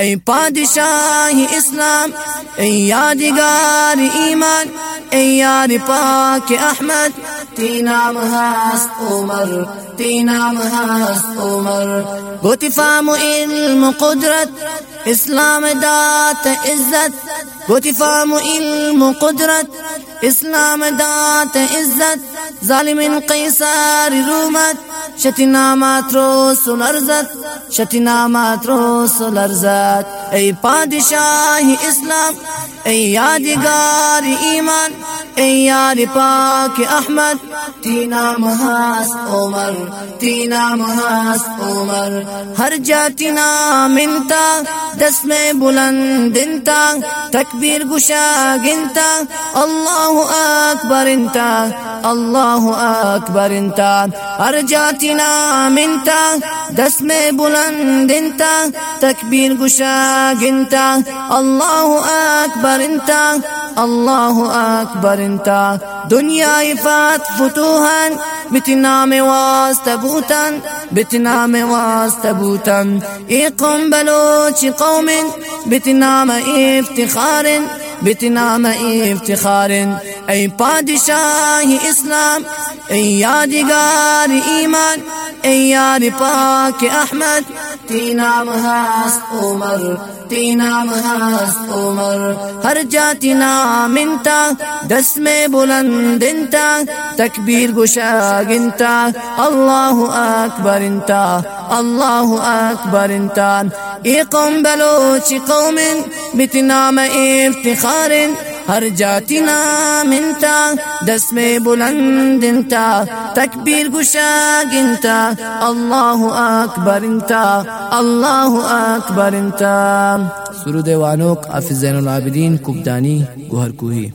ای پادشاہ إسلام ای یادگار ایمان ای یار پاک أحمد. تی نام هست عمر تی نام هست عمر. گوتی فهم علم قدرت إسلام دات عزت گوتی فهم علم قدرت. إسلام دات عزت ظالم قیصر رومت. شتی نامات رو سلرزت نامات رو سلرزت ای پادشاہ إسلام ای یادگار ایمان ای یار پاک احمد، تینا محاس عمر، تینا محاس عمر۔ ہر جاتی نام انتا دس میں بلند انتا، تکبیر گشا گنتا۔ اللہ اکبر انتا۔ اللہ اکبر انتا ہر جاتی نام انتا بلند انتا تکبیر گشا گنتا اللہ اکبر انتا الله أكبر انت. دنيا فات فتوها بتنام واستبوتا بتنام واستبوتا إيقم بلوش قوم. بتنام افتخار. بتنام افتخار. اے پادشاہ اسلام، اے یادگار ایمان، اے یار پاک احمد تین ہاس عمر تین ہاس عمر۔ ہر جاتی تینام انتا دست میں بلند انتا، تکبیر گشا گنتا اللہ اکبر انتا، اللہ اکبر انتا۔ ایک قوم بلوچ قوم میں افتخار هر جاتنا منتا دسم بلند انتا تكبير قشاق انتا الله أكبر انتا الله أكبر انتا سرود وانوك حافظ العابدين كبداني قهر كوهي